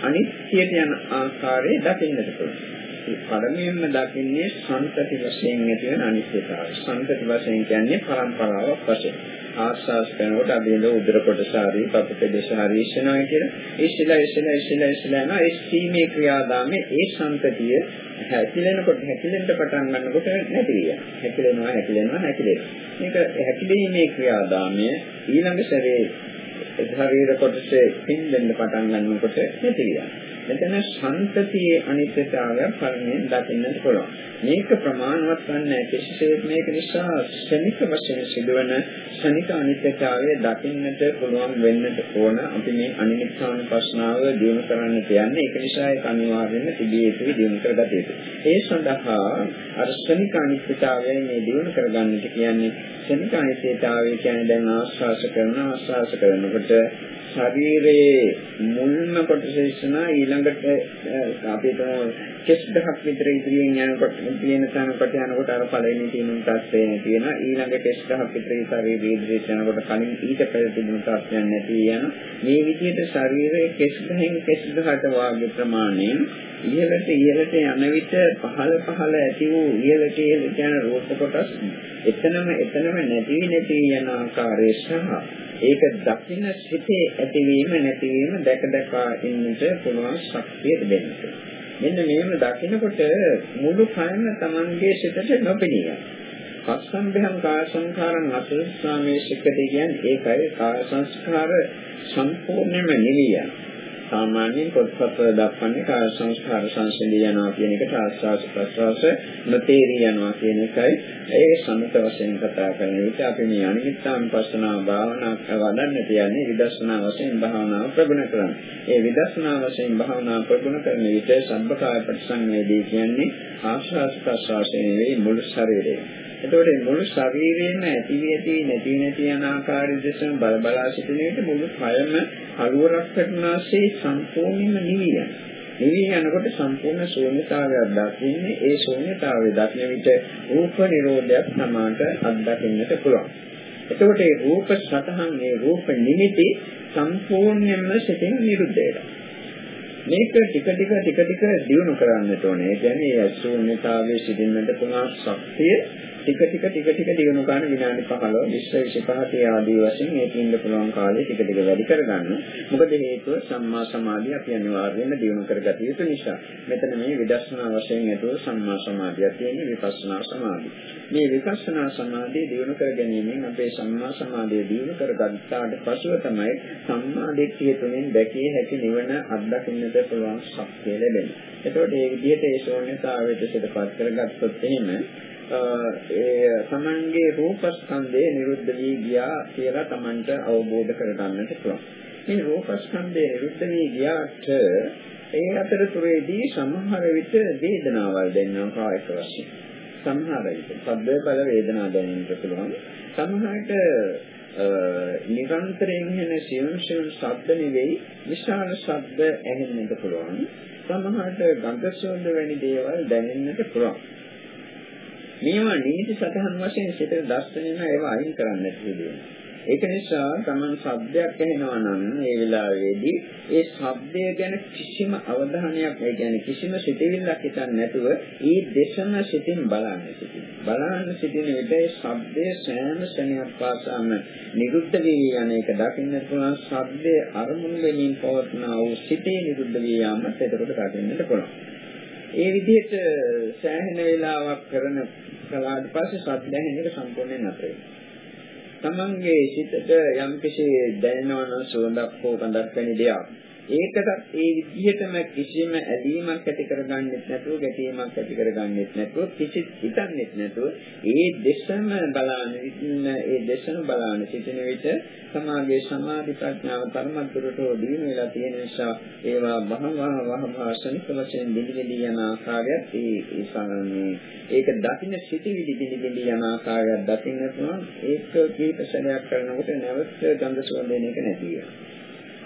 අනිත්‍යයට යන ආකාරය දකින්නට පුළුවන්. පළමුවෙන්ම දකින්නේ සංතති වශයෙන් ඇති වෙන අනිත්‍යතාවය. සංතති වශයෙන් කියන්නේ පරම්පරාවක් වශයෙන්. ආස්වාස් කරනකොට අදින උදර කොටස හරි පපුට දේශ හරි ඉස්සනවා කියලා. ඉස්සලා ඉස්සලා ඉස්සලා ඉස්සලා යන ඒ සීමේ ක්‍රියාදාමේ ඒ සංතතිය හැකිලෙනකොට හැකිලෙන්න පටන් ගන්නකොට නැති වෙනවා. හැකිලෙනවා හැකිලෙනවා හැකිලෙනවා. මේක හැකිලීමේ ක්‍රියාදාමය ඊළඟ සැරේ ශරීර කොටසේ පින්දෙන්න පටන් ගන්නකොට නැති වෙනවා. මෙතන සම්තතියේ අනිත්‍යතාවය පරිණෙන් දකින්නට පුළුවන්. මේක ප්‍රමාණවත් වන්නේ කිසිසේත් මේක නිසා ශනික වශයෙන් සිදුවන ශනික අනිත්‍යතාවය දකින්නට පුළුවන් වෙන්නට ඕන. අපි මේ අනිත්‍යතාවන ප්‍රශ්නාව දිනු කරන්න කියන්නේ ඒක නිසා ඒක අනිවාර්යයෙන්ම තිබිය යුතුයි දිනු කරගත යුතුයි. ඒ සඳහා අර ශනික අනිත්‍යතාවය මේ දිනු කරගන්නට කියන්නේ ශනික අනිත්‍යතාවය කියන්නේ දැන් ආශ්වාස කරන ආශ්වාස කරනකොට ශරීරයේ මුල්ම කොටස ඉස්සනා ඊළඟට අපි කෙස් දහක් විතර ඉදිරියෙන් යනකොට තියෙන තැනකට යනකොට අර පළවෙනි තියෙන තත්ත්වය නැති වෙනවා. ඊළඟ කෙස් දහක් විතර ශරීරයේ ඉදිරියට යනකොට කලින් ඊට පෙර තිබුණු තත්ත්වයක් නැති යන මේ විදිහට ශරීරයේ කෙස් දහෙන් කෙස් දහට වාගේ ප්‍රමාණයෙන් ඉහළට ඉහළට යන විට පහළ පහළ ඇති වූ ඉහළට ඉහළට යන රූප කොටස් එතනම එතනම නැති නැති යන ආකාරය සහ ඒක දකින්න සිටේ ඇතිවීම නැතිවීම දැක දැක ඉන්නට පුළුවන් ශක්තිය දෙන්නේ. මෙන්න මේව දකිනකොට මුළු කයම Tamanගේ සිතට නොපෙනිය. පස්සම්භයං කාය සංඛාරං අසස්සාමේ සික්කති කියන්නේ ඒකයි කාය සංස්කාර සම්පූර්ණයෙන්ම නිවිය. සාමාන්‍යයෙන් පොත්පත්වල දක්වන්නේ කාය සංස්කාර සංසිඳී යනවා කියන එකට ආස්වාස ප්‍රස්වාස නොතේරී යනවා කියන එකයි ඒ සමත වශයෙන් කතා කරන විට අපි මේ අනිත්‍යම් පස්සනා භාවනා වඩන්න තියන්නේ විදර්ශනා වශයෙන් භාවනාව ප්‍රගුණ කරන්න. ඒ විදර්ශනා වශයෙන් භාවනාව ප්‍රගුණ කරන විට සම්පකාය ප්‍රතිසංවේදී කියන්නේ ආස්වාස ප්‍රස්වාසයේ නෙවෙයි මුළු ශරීරය. එතකොට මුළු ශරීරයේම ඇති ඇති නැති නැති යන ආකාරය දෙසම බල බලා සිටින විට මුළු කයම අලුවරක් කරනාසේ සම්පූර්ණයෙන්ම නිවියන. නිවි යනකොට සම්පූර්ණ ශූන්‍යතාවයක් දකින්නේ ඒ ශූන්‍යතාවය දකින විට රූප නිරෝධයක් සමානට අත්දකින්නට පුළුවන්. එතකොට මේ රූප සතහන් මේ රූප නිමිති සම්පූර්ණයෙන්ම සිතින් නිරුද්ධ වෙනවා. මේක ටික ටික ටික ටික දියුණු කරන්නට ඕනේ. ඒ කියන්නේ ශූන්‍යතාවයේ සිටින්නට පුළුවන් ශක්තිය ටික ටික ටික ටික දිනු ගන්න විනාඩි 15 20 25 ආදී වශයෙන් මේක ඉන්න පුළුවන් කාලය ටික ටික වැඩි කරගන්න. මොකද හේතුව සම්මා සමාධිය අපි අනිවාර්යයෙන්ම දිනු කරගත යුතු නිසා. මෙතන මේ විදර්ශනා වශයෙන් ඇතුව සම්මා සමාධිය තියෙන්නේ විපස්සනා සමාධිය. මේ විපස්සනා සමාධිය දිනු කර ගැනීමෙන් අපේ සම්මා සමාධිය දිනු කරගත්තාට පසුව තමයි සම්මා දිට්ඨිය තුළින් දැකිය හැකි නිවන අත්දකින්නට පුළුවන් ශක්තිය ලැබෙන්නේ. එතකොට මේ විදිහට ඒ ශූන්‍යතාවයට සිතපත් කරගත්තොත් එහෙම ඒ තමන්ගේ රූපස්කන්ධය නිරුද්ධ වී ගියා කියලා තමන්ට අවබෝධ කරගන්නට පුළුවන්. මේ රූපස්කන්ධය නිරුද්ධ වී ගියාට ඒ අතරතුරේදී සමහර විට වේදනාවල් දැනෙනවා කායික වශයෙන්. සමහර විට සබ්බ බල වේදනා දැනෙන්නට පුළුවන්. සමහරට නිරන්තරයෙන් එන සියුම් සියුම් ශබ්ද නෙවෙයි විශාල ශබ්ද ඇහෙන්නට පුළුවන්. සමහරට ගඳ සුවඳ වැනි දේවල් දැනෙන්නට පුළුවන්. මේවා නීති සතහන් වශයෙන් සිතේ දර්ශනයම ඒවා අයින් කරන්නට පිළිවෙල. ඒක නිසා Taman ශබ්දයක් ඇහෙනවා නම් ඒ වෙලාවේදී ඒ ශබ්දය ගැන කිසිම අවධානයක් ඒ කියන්නේ කිසිම සිතවිල්ලක් හිතන්නේ නැතුව ඒ දේශන සිතින් බලන්න සිටින්න. බලන්න සිටින විට ඒ ශබ්දයේ සෑම ශරණයක් පාසාම නිරුද්ධ වී යන එක දකින්න පුළුවන් ශබ්දයේ අරමුණු වෙමින් පවත්නා වූ සිතේ නිරුද්ධ වී යාමත් එතකොට දකින්නට පුළුවන්. ඒ විදිහට සෑහෙන වේලාවක් කරන කලාට පස්සේ ශබ්ද ඇහෙන එක සම්පූර්ණයෙන් නැතේ. තමන්ගේ සිතට යම්කිසි දැනෙනවා නම් සුවඳක් හෝ ගඳක් වැනි දෙයක් ඒකටත් ඒ විදිහටම කිසිම ඇලීමක් ඇති කරගන්නෙත් නැතුව ගැටීමක් ඇති කරගන්නෙත් නැතුව කිසිත් හිතන්නෙත් නැතුව ඒ දෙසම බලාන ඉන්න ඒ දෙසම බලාන සිටින විට සමාගයේ සමාධි ප්‍රඥාව තරමද්දුරට දිනු වෙලා තියෙන නිසා ඒවා වහවහ වහවහ ශනික වශයෙන් දිලිදි යන ආකාරයත් ඒ ඒ ඒක දකින්න සිටිවිලි දිලිදි යන ආකාරයක් දකින්න පුළුවන්. ඒක කීප සැරයක් කරනකොට නැවත ගන්ධ සුවඳ දෙන එක නැති වෙනවා.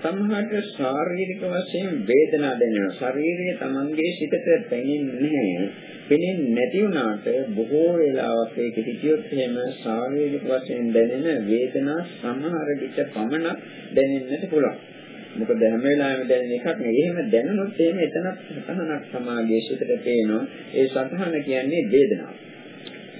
සමහරට ශාරීරික වශයෙන් වේදනා දැනෙනවා. ශරීරයේ Tamanගේ සිතට දැනෙන්නේ නැහැ. පෙනෙන්නේ නැති වුණාට බොහෝ වෙලාවක් ඒක හිතියොත් එහෙම ශාරීරික වශයෙන් දැනෙන වේදනා සමහර විට පමණක් දැනෙන්නට පුළුවන්. මොකද හැම වෙලාවෙම දැනෙන එකක් නෙවෙයි. එහෙම දැනුනොත් එහෙම එතනක් සතහනක් සමාගයේ සිතට පේනවා. ඒ සතහන කියන්නේ වේදනාව.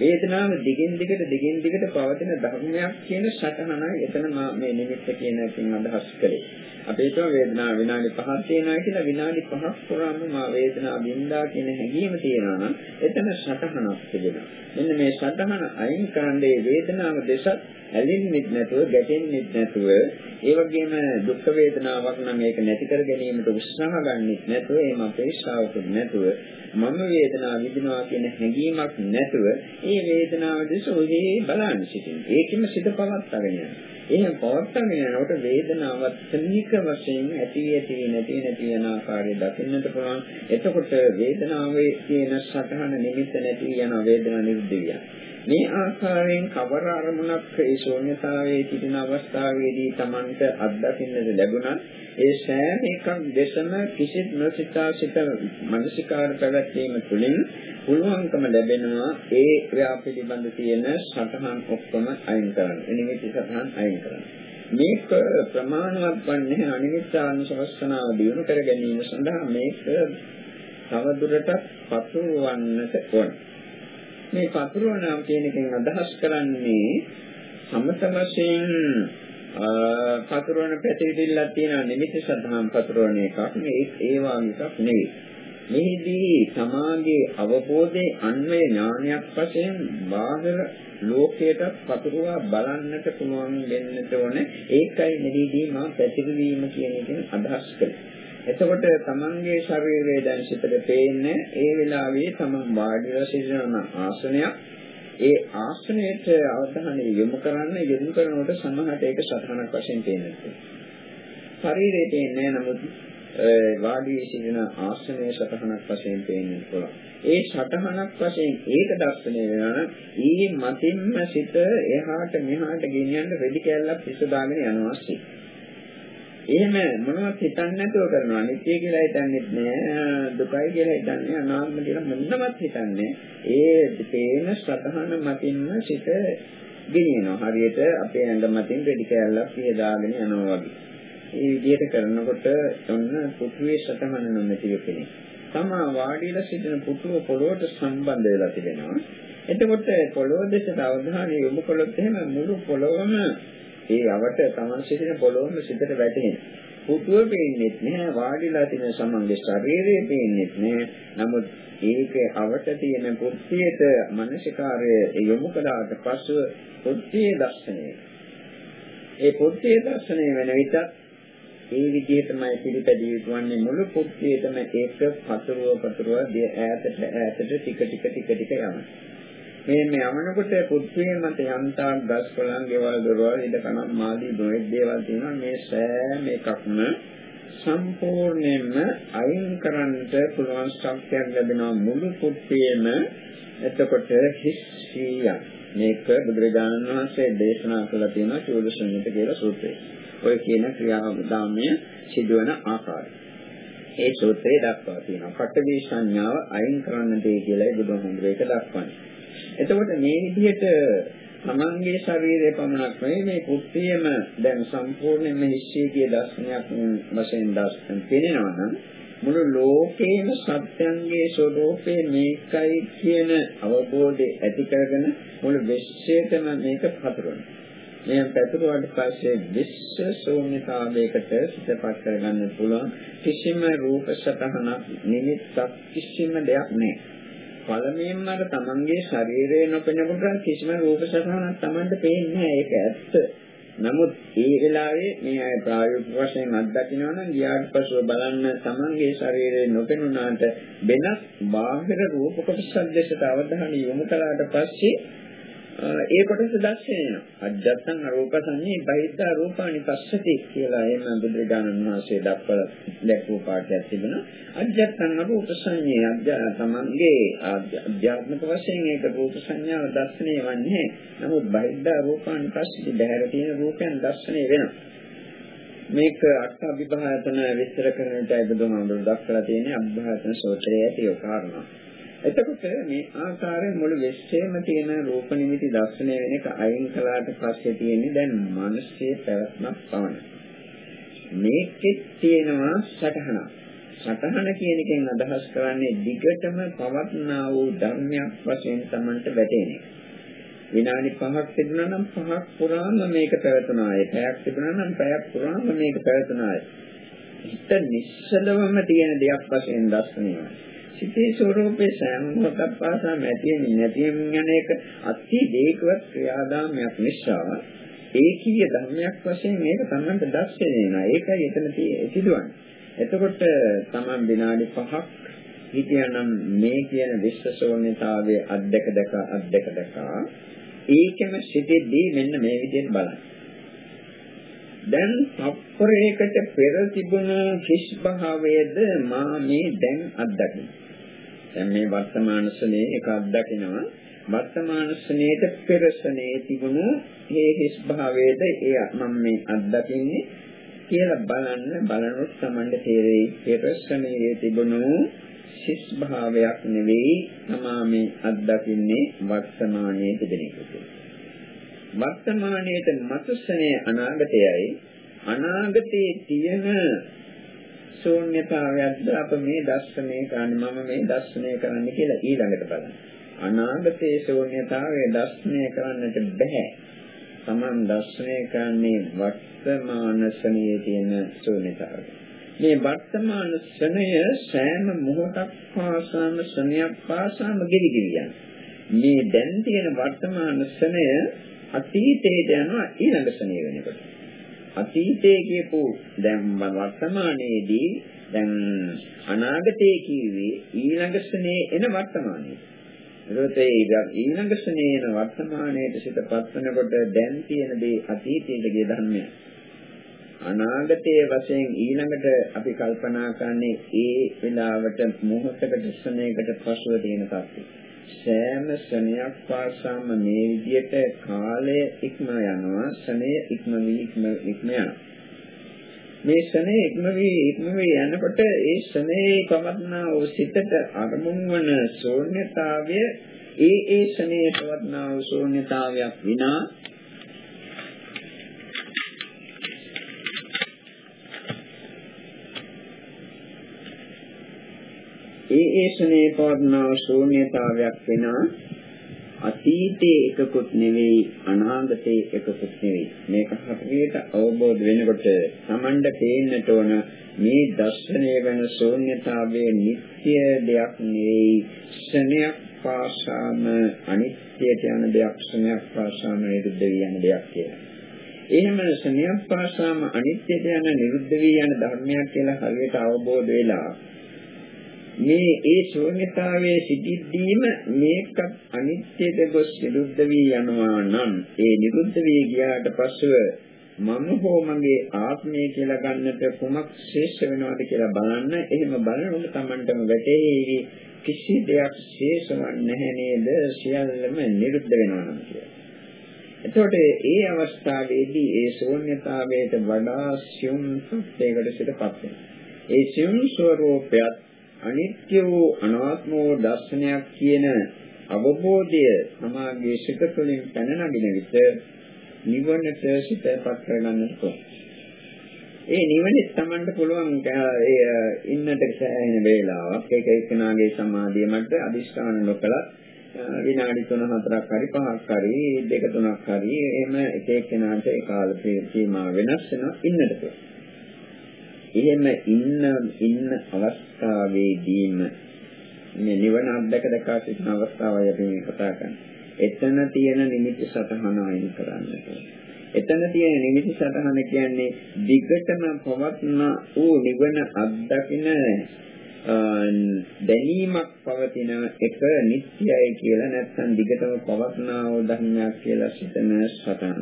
වේදනාව දිගින් දිගට දිගින් දිගට පවතින ධර්මයක් කියන සතහනයි එතන මේ නිමිත්ත කියන එකෙන් අදහස් කළේ. අපි හිතුව වේදනාව විනාඩි 5ක් තියෙනවා කියලා විනාඩි 5ක් පුරාම මා වේදනාව බින්දා කියන හැඟීම තියෙනවා නම් එතන සතහනක් තිබෙනවා. මෙන්න මේ සතහන අයින් කරන්නේ වේදනාව දෙසත් ඇලින්නෙත් නැතුව ගැටෙන්නෙත් නැතුව ඒ වගේම දුක් වේදනාවක් නම් ඒක නැති කර ගැනීමට උත්සාහ ගන්නෙත් නැතුව එහෙම අපේක්ෂාවකුත් නැතුව මම වේදනාව විඳිනවා කියන හැඟීමක් නැතුව ඒ වේදනාව දෙස ඔහේ බලන්න සිටින්න. ඒකෙම සිත පවත්වාගෙන යනවා. එහෙනම් පවත්වාගෙන යනකොට වේදනාවත් සමීක වශයෙන් ඇති ඇති නැති නැති යන ආකාරය දකින්නට පුළුවන්. එතකොට වේදනාවේ තියෙන සතහන නිමිත්ත නැති යන වේදනාව නිරුද්ධ වෙනවා. මේ ආකාරයෙන් කවර අරමුණක් ඒ ශූන්‍යතාවයේ සිටින අවස්ථාවේදී Tamanට අත්දකින්නට ලැබුණා ඒ සෑම එකක් දෙසම කිසිත් නොසිතා සිත මනසිකාර පැවැත්වීම තුළින් පුළුවන්කම ලැබෙනවා ඒ ක්‍රියා පිළිබඳ තියෙන සතහන් ඔක්කොම අයින් කරන්න. නිමිති සතහන් අයින් කරන්න. මේක ප්‍රමාණවත් වන්නේ අනිමිත්‍යානුශවස්තනාව දිනු කර ගැනීම සඳහා මේක තවදුරටත් පතුරවන්නට ඕන. මේ පතුරවනවා කියන එකෙන් අදහස් කරන්නේ සමත වශයෙන් පතුරවන පැතිරිල්ලක් තියෙන නිමිති සද්ධාම් පතුරවන එකක් මේ ඒ වාගේක් නෙවෙයි. මෙහිදී සමාගයේ අවබෝධයේ අන්වය ඥානයක් වශයෙන් බාහිර ලෝකයට පතුරවා බලන්නට පුළුවන් වෙන්නට ඕන ඒකයි මෙහිදී මා පැතිරවීම කියන එකෙන් අදහස් කළේ. එතකොට තමන්ගේ ශරීරය දැන් සිතට පේන්නේ ඒ වෙලාවේ තමන් වාඩිලා සිටින ආසනයක් ඒ ආසනයට අවධානය යොමු කරන්න යොමු කරනකොට සමහරට ඒක සතරණක් වශයෙන් පේනවා. ශරීරයේ පේන්නේ නමුත් වාඩි වී සිටින ආසනයේ සතහනක් වශයෙන් පේන්න පුළුවන්. ඒ සතහනක් වශයෙන් ඒක දැක්සනේ වෙනවා ඊයේ මතින්ම සිත එහාට මෙහාට ගෙනියන්න රෙදි කැල්ලක් පිස්සදාගෙන යනවා සිත්. එහෙම මොනවත් හිතන්නේ නැතුව කරනවා. නිත්‍ය කියලා හිතන්නේ නැහැ. දුකයි කියලා හිතන්නේ අනාත්ම කියලා මොනවත් හිතන්නේ. ඒ තේන සතහන මතින්ම සිත ගෙනියනවා. හරියට අපේ ඇඟ මතින් රෙදි කැල්ලක් පිහදාගෙන යනවා වගේ. ඒ විදිහට කරනකොට ඔන්න පුතුවේ සතහන නොමැති කෙනෙක්. තමා වාඩිලා සිටින පුතුව පොළොවට සම්බන්ධ වෙලා තිබෙනවා. එතකොට පොළොව දෙසට අවධානය යොමු කළොත් එහෙම මුළු පොළොවම ඒ අවට තමන් සිටින පොළොවම සිතට වැටෙනවා. පුතුව පේන්නේ නැහැ වාඩිලා තියෙන සමන්ගේ ශරීරය පේන්නේ නැහැ. නමුත් ඒකේ අවට තියෙන පුත්තියට මනසිකාරය යොමු කළාට පසුව පුත්තියේ දර්ශනය. ඒ පුත්තියේ දර්ශනය වෙන විට ඒ විදිහටමයි පිළිපැදිය යුතුන්නේ මුළු පුත්තියටම ඒක පතුරව පතුරව ඈතට ඈතට ටික ටික ටික ටික යනවා. මේ මේ යමනකොට පුත්තියේ මත යන්තා ගස් කොළන් ගෙවල් දොරවල් ඉඩ කණක් මාදී නොයෙක් දේවල් තියෙනවා මේ සෑම එකක්ම සම්පූර්ණයෙන්ම අයින් කරන්නට පුළුවන් ශක්තියක් ලැබෙනවා මුළු පුත්තියේම එතකොට හිස්සිය මේක බුදුරජාණන් වහන්සේ දේශනා කළා තියෙනවා චූලසන්නත කියලා සූත්‍රයේ. ඔය කියන ක්‍රියාදාමය සිදුවන ආකාරය. ඒ සූත්‍රයේ දක්වා තියෙනවා. පඨවි සංඥාව අයින් කරන්න දෙයි කියලායි බුදුහාමුදුරේ ඒක දක්වන්නේ. එතකොට මේ විදිහට තමන්ගේ ශරීරය පමණක් නෙවෙයි මේ කුට්ටියම දැන් සම්පූර්ණයෙන්ම හිස්සීගේ දර්ශනයක් වශයෙන් දර්ශන පෙනෙනවා නම් මුළු ලෝකේම සත්‍යංගේ ස්වરૂපේ මේකයි කියන අවබෝධය ඇති කරගෙන මුළු විශ්වයටම මේක පතුරවනවා. මේ පැතුරුවාට පස්සේ විශ්ව ශූන්‍යතාවයකට සිතපත් කරගන්න පුළුවන් කිසිම රූප සතහනක් නිමිත්තක් කිසිම දෙයක් නැහැ. පළමුවෙන්ම අර තමන්ගේ ශරීරය නොපෙනෙනකොට කිසිම රූප සතහනක් තමන්ට පේන්නේ නැහැ. ඒක ඇත්ත. නමුත් ඒ වෙලාවේ මේ අය ප්‍රායෝගික වශයෙන් අත්දකිනවා නම් ගියාට පසුව බලන්න තමන්ගේ ශරීරය නොපෙනුනාට වෙනස් බාහිර රූප කොටසක් දැසට අවධානය යොමු කළාට පස්සේ ඒ කොටස දැක්ෂේ වෙනවා. අජත්තං අරූප සංඤේ බහිද්ධ රූපානි පස්සති කියලා එහෙම බුදුරජාණන් වහන්සේ දක්වලා දැක්වූ පාඩයක් තිබෙනවා. අජත්තං අරූප සංඤේ අජ්ජා තමන්ගේ අධ්‍යාත්මික වශයෙන් ඒක රූප සංඥාව දැක්ෂණය වන්නේ. නමුත් බහිද්ධ රූපානි පස්සති බහැර තියෙන රූපයන් දැක්ෂණය වෙනවා. මේක අට අභිභායතන විස්තර කරන විටයි බුදුමාමුදුර දක්වලා තියෙන්නේ අභිභායතන සූත්‍රයේ ඇති ඒ කාරණා. එතකොට මේ ආකාරයෙන් මුළු විශ්වයේම තියෙන රූප නිමිති දර්ශනය වෙන එක අයින් කළාට පස්සේ තියෙන්නේ දැන් මිනිස්සේ පැවැත්මක් පවණයි. මේකෙත් තියෙනවා සටහනක්. සටහන කියන එකෙන් අදහස් කරන්නේ දිගටම පවත්නා වූ ධර්මයක් වශයෙන් Tamanට වැටෙන එක. විනාඩි 5ක් තිබුණා නම් 5ක් පුරාම මේක පැවතුනාය. පැයක් තිබුණා නම් පැයක් පුරාම මේක පැවතුනාය. හිත නිශ්චලවම තියෙන දෙයක් වශයෙන් දැක්වෙනවා. සිතේ ස්වરૂපේ සෑම මොහොතක් පාසාම ඇතිවෙන්නේ නැතිවෙමින් යන එක අති වේගවත් ක්‍රියාදාමයක් නිසා ඒකීය ධර්මයක් වශයෙන් මේක තමන්ට දැක්ෂේ වෙනවා. ඒකයි එතන තියෙන්නේ. එතකොට තමන් විනාඩි 5ක් හිතියනම් මේ කියන විශ්වසෝන්‍යතාවයේ අද්දක දක අද්දක දක ඒකම සිටෙද්දී මෙන්න මේ විදිහට බලන්න. දැන් තප්පරයකට පෙර තිබුණු කිස් භාවයේද මා මේ දැන් අත්දකින්න. දැන් මේ වර්තමාන ශ්‍රේ එක අත්දකිනවා වර්තමාන ශ්‍රේණියට පෙර ශ්‍රේණියේ තිබුණු මේ හිස් භාවයේද එය මම මේ අත්දකින්නේ කියලා බලන්න බලනොත් Tamande තේරෙයි පෙර ශ්‍රේණියේ තිබුණු හිස් භාවයක් නෙවෙයි තමා මේ අත්දකින්නේ වර්තමානයේ තිබෙන එක. වර්තමානයේට මතුසනේ අනාගතයයි අනාගතයේ තියෙන ශූන්‍යතාවයක්ද අප මේ දර්ශනය කරන්නේ මම මේ දර්ශනය කරන්නේ කියලා ඊළඟට බලන්න. අනාගතයේ ශූන්‍යතාවය දර්ශනය කරන්නට බෑ. Taman දර්ශනය කරන්නේ වර්තමාන ශ්‍රණයේ තියෙන ශූන්‍යතාවය. මේ වර්තමාන ශ්‍රණය සෑම මොහොතක් පාසාම ශ්‍රණයක් පාසාම ගෙවි ගෙවි යනවා. මේ දැන් තියෙන වර්තමාන ශ්‍රණය අතීතයට යනවා ඊළඟ ශ්‍රණය වෙනකොට. අතීතයේ කියපු දැන් වර්තමානයේදී දැන් අනාගතයේ කියවේ ඊළඟ ස්නේ එන වර්තමානයේ. ඒකත් ඊළඟ ස්නේ එන වර්තමානයේ සිටපත් වෙනකොට දැන් තියෙන දේ අතීතයට ගිය ධර්මයක්. අනාගතයේ වශයෙන් ඊළඟට අපි කල්පනා කරන්නේ ඒ වෙලාවට මොහොතකට ස්නේහයකට පසුව තියෙන තත්ත්වය. සෑම ශනයක් පාසාම මේ විදිහට කාලය ඉක්ම යනවා ශනය ඉක්ම වී ඉක්ම ඉක්ම යනවා. මේ ශනේ ඉක්ම වී ඉක්ම වී යනකොට ඒ ශනේ පවත්නා වූ සිතට අරමුණු වන ශූන්‍යතාවය ඒ ඒ ශනේ පවත්නා වූ ශූන්‍යතාවයක් විනා ඒ ඒ ශනේ පවත්නා ශූන්‍යතාවයක් වෙනා අතීතයේ එකකුත් නෙවෙයි අනාගතයේ එකකුත් නෙවෙයි මේක හරියට අවබෝධ වෙනකොට Tamanda පේන්නට ඕන මේ දර්ශනය වෙන ශූන්‍යතාවයේ නිත්‍ය දෙයක් නෙවෙයි ශනයක් පාසාම අනිත්‍යයට යන දෙයක් ශනයක් පාසාම නිරුද්ධ යන දෙයක් කියලා. එහෙම ශනයක් පාසාම අනිත්‍යයට යන නිරුද්ධ වී යන ධර්මයක් කියලා හරියට අවබෝධ වෙලා මේ ඒ ශූන්‍යතාවයේ සිටිද්දීම මේක අනිත්‍යද ගොස් නිරුද්ධ වී යනවා නම් ඒ නිරුද්ධ වී ගියාට පස්සෙ මම හෝ මගේ ආත්මය කියලා ගන්නට කුමක් ශේෂ වෙනවද කියලා බලන්න එහෙම බලනකොට Tamanටම වැටහෙවි කිසි දෙයක් ශේෂවන්නේ නැහැ නේද සියල්ලම නිරුද්ධ වෙනවා නම් කියලා. එතකොට ඒ අවස්ථාවේදී ඒ ශූන්‍යතාවයට වඩා සියුම් සත්‍යයකට සිටපත් වෙනවා. ඒ සියුම් ස්වરૂපයත් අනිත්‍ය වූ අනාත්ම වූ දර්ශනයක් කියන අවබෝධය සමාගයේ සිත තුළින් පැන නගින විට නිවනට සිතපත් කරගන්නට පුළුවන්. ඒ නිවනේ Tamanට පුළුවන් ඒ ඉන්නට සෑහෙන වේලාවක් ඒක එක්කනාගේ සමාධිය මත අදිස්ථාන නොකලත් විනාඩි 3-4ක් හරි 5ක් හරි 2-3ක් හරි එහෙම එක එක්කෙනාට ඒ කාල සීමා වෙනස් වෙනවා ඉන්නට පුළුවන්. එහෙම ඉන්න ඉන්න අවස්ථාවේදීම මේ නිවන අධ්‍යක දක්වා සිටින අවස්ථාවයි අපි මේ කතා කරන්නේ. එතන තියෙන නිමිති සතහන අයින් කරන්න එතන තියෙන නිමිති සතහන කියන්නේ දිගටම පවත්න ඌ නිවන අත්දකින දැනීමක් පවතින එක නිත්‍යයි කියලා නැත්නම් දිගටම පවත්නා වූ ධර්මයක් කියලා සිතන සතහන.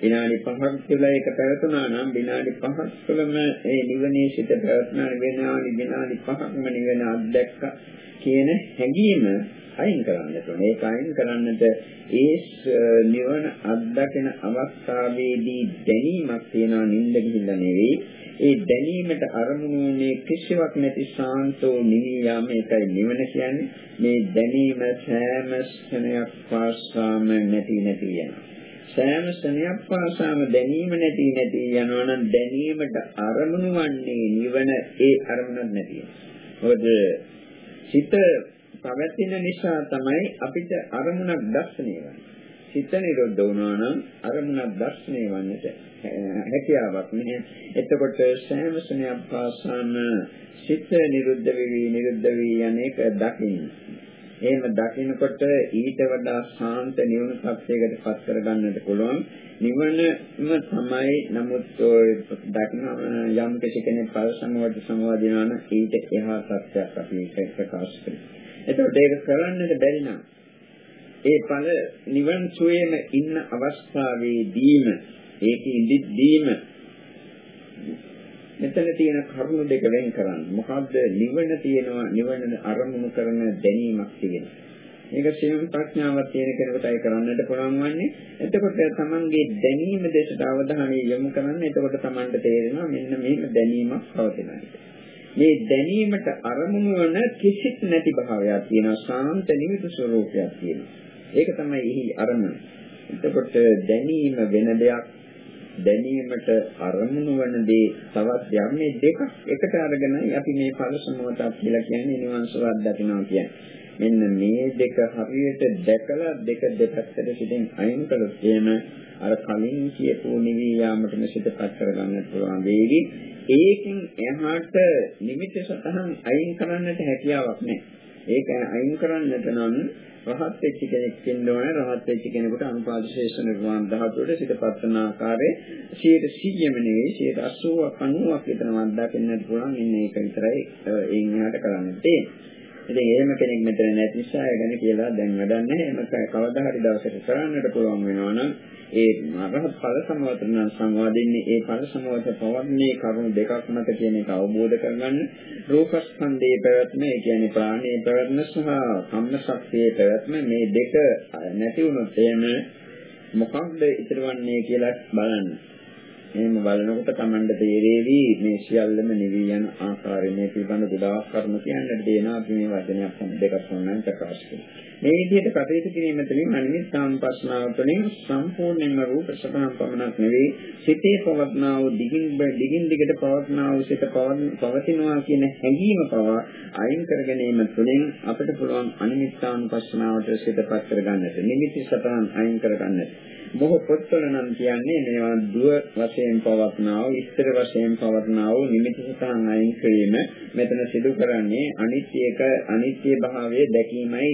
විනාඩි 5ක් තුළ ඒක පැවතුනා නම් විනාඩි 5ක් තුළම ඒ නිවනේ සිට පැවතුනා විනාඩි විනාඩි 5ක්ම නිවන අත්දැක්ක කියන හැඟීම අයින් කරන්නට ඕනේ. ඒක අයින් කරන්නට ඒ නිවන අත්දකින අවස්ථාවේදී දැනීමක් තියෙනවා නිින්ද ගිහිල්ලා නෙවෙයි. ඒ දැනීමට අරමුණු වෙන්නේ කිසිවක් නැති සාන්තෝ නිවි යාම ඒකයි නිවන කියන්නේ. මේ දැනීම සෑම ස්ථනයක් පාසාම නැති නැති යනවා. සෑම ස්නේහයක් පාසාම දැනීම නැති නැති යනවා නම් දැනීමට අරමුණු වන්නේ නිවන ඒ අරමුණක් නැති මොකද සිත පවතින නිසා තමයි අපිට අරමුණක් දැක්සනේ වන්නේ. සිත නිරෝධ වුණා නම් අරමුණක් දැක්සනේ වන්නට හැකියාවක් නැහැ. එතකොට සෑම ස්නේහයක් පාසාම සිත නිරුද්ධ වෙවි නිරුද්ධ වී යන්නේක දකින්න. එහෙම දකිනකොට ඊට වඩා ශාන්ත නිවන සත්‍යයකට පත් කරගන්නට පුළුවන් නිවනම තමයි නමුත් ඔය දකින යම් කෙනෙක් ඵල සමවද සමවදිනවා නම් ඊට එහා සත්‍යයක් අපි ප්‍රකාශ කරනවා. එතකොට ඒක කරන්නට බැරි නම් ඒ ඵල නිවන් සුවේම ඉන්න අවස්ථාවේදීම ඒක ඉදිද්දීම මෙතන තියෙන කරුණු දෙක වෙන් කරන්න. මොකද්ද නිවන තියෙනවා නිවන අරමුණු කරන දැනීමක් තියෙනවා. මේක සියුම් ප්‍රඥාවක් තියෙන කෙනෙකුටයි කරන්නට පුළුවන් වන්නේ. එතකොට තමන්ගේ දැනීම දෙසට අවධානය යොමු කරන්න. එතකොට තමන්ට තේරෙනවා මෙන්න මේක දැනීමක් පවතිනවා. මේ දැනීමට අරමුණු වන කිසිත් නැති භාවයක් තියෙනවා. ශාන්ත නිවිත ස්වરૂපයක් තියෙනවා. ඒක තමයි එහි අරමුණ. එතකොට දැනීම වෙන දෙයක් දැනීමට අරමුණු වන දේ තවත් යන්නේ දෙකක් එකට අරගෙනයි අපි මේ ඵල සමවතක් කියලා කියන්නේ නිවන් සුවක් දකිනවා කියන්නේ. මෙන්න මේ දෙක හරියට දැකලා දෙක දෙපැත්තට සිටින් අයින් කළොත් එහෙම අර කලින් කියපු නිවි යාමටම සිතපත් කරගන්න පුළුවන් වේවි. ඒකෙන් එහාට නිමිති සතහන් අයින් කරන්නට හැකියාවක් නැහැ. ඒක අයින් කරන්නට නම් රහත් වෙච්ච කෙනෙක් ඉන්න ඕනේ රහත් වෙච්ච කෙනෙකුට අනුපාදිශේෂ නිර්වාණ ධාතුවට සිතපත් කරන ආකාරයේ 100%ම නෙවෙයි 80ක් 90ක් විතර මද්දාකින්නට පුළුවන් ඉන්නේ ඒක විතරයි එයින් එහාට කරන්න තියෙන්නේ. ඉතින් එහෙම කෙනෙක් මෙතන නැති නිසා ඒ ගැන කියලා දැන් වැඩක් නැහැ. එහෙම කවදා හරි දවසක කරන්නට පුළුවන් වෙනවා නම් ඒ අරහත් ඵල සමවතන සංවාදින්නේ ඒ ඵල සමවත පවන්නේ කරුණු දෙකක් මත කියන එක අවබෝධ කරගන්න රූපස්කන්ධයේ පැවැත්ම ඒ කියන්නේ ප්‍රාණයේ පැවැත්ම සහ කම්ම ශක්තියේ පැවැත්ම මේ දෙක නැති වුණොත් එහෙම මොකක්ද ඉතිරවන්නේ කියලා බලන්න. එහෙම බලනකොට Tamanda තේරෙවි මේ සියල්ලම නිවි යන ආකාරය. මේ පිළිබඳ ගොඩාක් කරුණු කියන්නට දෙනවා. අපි මේ වචනයක් දෙකක් වුණාන් ප්‍රකාශ කරනවා. මේ විදිහට කටයුතු කිරීම තුළින් අනිමිත්තානුපස්සනාව තුළින් සම්පූර්ණයෙන්ම රූප සබඳ පමණක් නෙවෙයි සිතේ පවත්නා වූ දිගින් දිගින් දිගට පවත්නා වූ සිත පවතිනවා කියන හැඟීම පවා අයින් කර ගැනීම තුළින් අපිට පුළුවන් අනිමිත්තානුපස්සනාවට සිතපත් කරගන්නට නිමිති සතන් අයින් කරගන්නට. බොහෝ පොත්වල නම් කියන්නේ මේවා දුව වශයෙන් පවත්නා වූ ඉස්තර වශයෙන් පවත්නා වූ නිමිති සතන් අයින් කිරීම. මෙතන සිදු කරන්නේ අනිත්‍යක අනිත්‍ය භාවයේ දැකීමයි.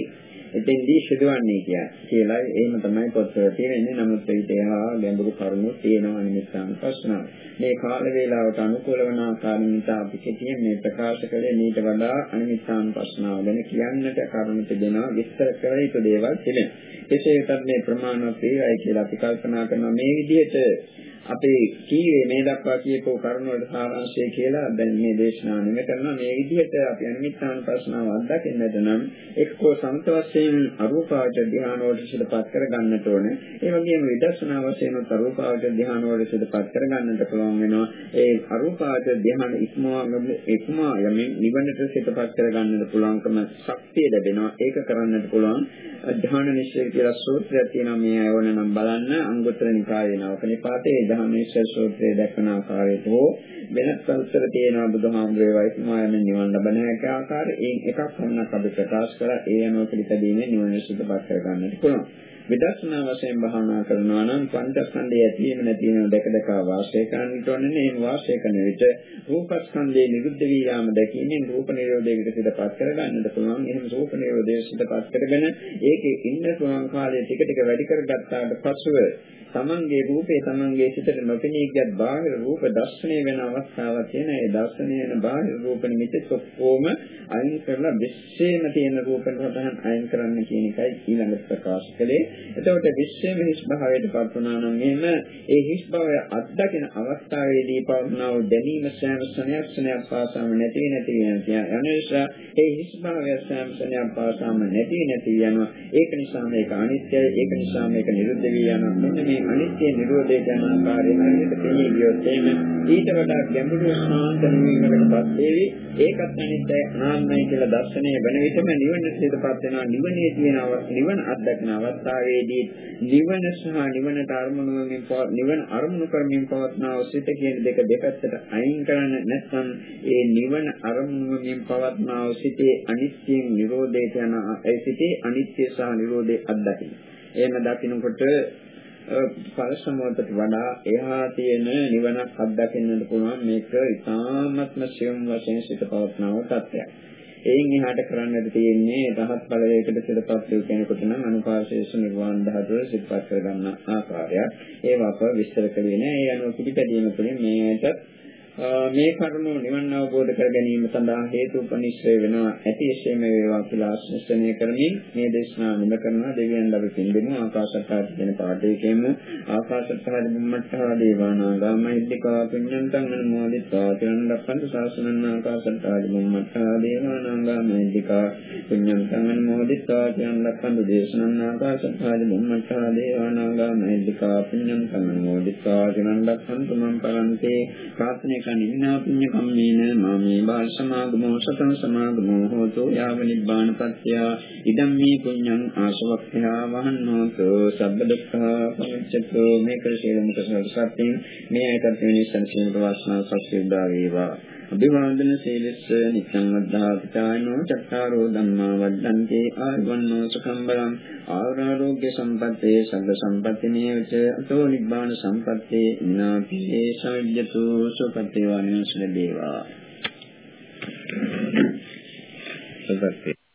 එතෙන්දී සිදුවන්නේ කියලා එහෙම තමයි පොත්වල තියෙන්නේ. නමුත් ඒකේහා ගැඹුරු කරුණු තියෙනවා නිමිත්තන් ප්‍රශ්නාව. මේ කාල වේලාවට අනුකූල වන ආකාරයෙන් අපි කෙටියෙන් මේ ප්‍රකාශ කළේ ඊට වඩා අනිමිත්තන් ප්‍රශ්නාව ගැන කියන්නට කරුණු තිබෙනවා විස්තර කළ යුතු දේවල් තිබෙනවා. එසේ වෙතත් මේ ප්‍රමාණවත් වේවයි කියලා අපි කල්පනා කරනවා මේ විදිහට අපි කීවේ මේ දක්වා කියපෝ කරුණ වල සාරාංශය කියලා. දැන් මේ දේශනාව නිම කරනවා. මේ විදිහට අපි අනිමිත්තාන ප්‍රශ්නාව අත්දකින්නට නම් එක්කෝ සමත වශයෙන් අරූපාවච ධ්‍යාන වලට සිතපත් කර ගන්නට ඕනේ. ඒ වගේම විදර්ශනා වශයෙන් අරූපාවච ධ්‍යාන වලට සිතපත් කර ගන්නට පුළුවන් වෙනවා. ඒ අරූපාවච ධ්‍යාන ඉක්මවා ඉක්මවා යමින් නිවනට සිතපත් කර ගන්නට පුළුවන්කම ශක්තිය ලැබෙනවා. ඒක කරන්නට පුළුවන්. ධ්‍යාන නිශ්චය කියලා සූත්‍රයක් තියෙනවා. මේ අයවන නම් බලන්න. අංගුත්තර නිකායේ නවක නිපාතේ ධම්මේශ්වර සූත්‍රයේ දක්වන ආකාරයට හෝ වෙනත් උත්තර තියෙනවා බුදුහාමුදුරේ වෛස්මායන නිවන් ලබන හැකි ආකාරය ඒන් එකක් වුණක් අපි ප්‍රකාශ කරලා ඒ අනුව පිළිපැදීමේ නිවන සුදුපත් කර ගන්නට පුළුවන්. විදර්ශනා වශයෙන් භාවනා කරනවා නම් පංචස්කන්ධය ඇතිවීම නැතිවීම දැක දැක වාසය කරන්නට ඕනේ. මේ වාසය කරන විට රූපස්කන්ධයේ නිරුද්ධ වී යාම දැකීමෙන් රූප නිරෝධයකට සිතපත් කර ගන්නට පුළුවන්. එහෙම රූප නිරෝධය සිතපත් කරගෙන ඒකේ ඉන්න පුළුවන් කාලය ටික ටික වැඩි කරගත්තාට පසුව තමන්ගේ රූපේ තමන්ගේ සිතට නොපෙනී ගියත් බාහිර රූප දර්ශනය වෙන අවස්ථාවක් තියෙන ඒ දර්ශනය වෙන බාහිර රූප නිමිති ඔක්කොම අයින් කරලා විශ්වේම තියෙන රූප රතහන් අයින් කරන්න කියන එකයි ඊළඟට ප්‍රකාශ කළේ. එතකොට විශ්වේම හිස් භාවයට පත් වුණා නම් එහෙම ඒ හිස් භාවය අත්දකින අවස්ථාවේදී පවර්ණව දැනීම සෑම ස්නයක් ස්නයක් පාසාම නැති නැති වෙනවා. අනේෂා ඒ හිස් භාවය සෑම ස්නයක් පාසාම නැති නැති යනවා. ඒක නිසා මේක අනිත්‍යයි. ඒක නිසා මේක නිරුද්ධ වී යනවා. මෙන්න මේ අනිත්‍ය නිරෝධය යන ආකාරයෙන් හරියට පෙනී ගියොත් එහෙම ඊට වඩා ගැඹුරු ශාන්ත නිවීමකටපත් වේවි. ඒකත් අනිත්‍ය අනාත්මයි කියලා දර්ශනය වෙන විටම නිවන සිතපත් වෙනවා. නිවනේ තියෙන නිවන අත්දකින අවස්ථාවේදී නිවන සහ නිවනට අරමුණු වෙමින් නිවන අරමුණු කරමින් පවත්නා සිත කියන දෙක දෙපැත්තට අයින් කරන්න නැත්නම් ඒ නිවන අරමුණු වෙමින් පවත්නා සිතේ අනිත්‍යයෙන් නිරෝධයට යන ඒ සිතේ අනිත්‍ය සහ නිරෝධය අත්දකින්න. එහෙම දකිනකොට පරිසමවලට වඩා එහා තියෙන නිවනක් අත්දකින්නට පුළුවන් මේක ඉතාමත්ම සියුම් වශයෙන් සිත පවත්නව තත්ත්වයක්. එයින් එහාට කරන්නට තියෙන්නේ රහත් ඵලයකට සිතපත් වූ කෙනෙකුට නම් අනුපාශේෂ නිර්වාණ ධාතුව සිතපත් කරගන්න ආකාරයක්. ඒව අප විස්තර කළේ නෑ. ඒ අනුව පිළිපැදීම තුළින් මේකට මේ කරුණු නිවන් අවබෝධ කර ගැනීම සඳහා හේතු උපනිශ්‍රය වෙනවා. ඇති එසේම වේවා කියලා ආශිර්වාදනය කරමින් මේ දේශනාව නිම කරනවා. දෙවියන් ලැබ පින්දෙමු ආකාශත්තාට දෙන පාඩේකෙම ආකාශත්තාට බුම්මත්තා දේවානාගාමයිද්దికා පුඤ්ඤන්තං අනුමෝදිතා තිරන් රක්ඛන්තු සාසනං ආකාශත්තාට බුම්මත්තා දේවානාගාමයිද්దికා පුඤ්ඤන්තං අනුමෝදිතා තිරන් රක්ඛන්තු දේශනං ආකාශත්තාට බුම්මත්තා දේවානාගාමයිද්దికා පුඤ්ඤන්තං අනුමෝදිතා තිරන් රක්ඛන්තු මම් පරන්තේ ප්‍රාර්ථනා නින්නා පුඤ්ඤ කම්මේන මාමේ බාල සමාගමෝ සතං සමාගමෝ හෝතු යාව නිබ්බාන පත්‍ය ඉදම් මේ පුඤ්ඤං ආසවක්ඛ්‍යා වහන්නෝතු සබ්බ දුක්ඛා පමුච්ඡතු මේ කර සේවම කුසල සත්‍යං මේ අයතත් වෙනසන් සීලක වාසනා සත්‍යදා වේවා අභිවාදන සීලස්ස නිච්ඡං වද්ධාපිතායනෝ චත්තාරෝ ධම්මා වද්දන්ති ආයවන්නෝ සුඛං බලං ආරෝග්‍ය සම්පත්තේ සග්ග සම්පatti නියච අතෝ නිබ්බාන සම්පත්තේ විනාපී සවිජ්ජතු සුපත්තේ වන්නෝ සුලදේවා සුපත්තේ.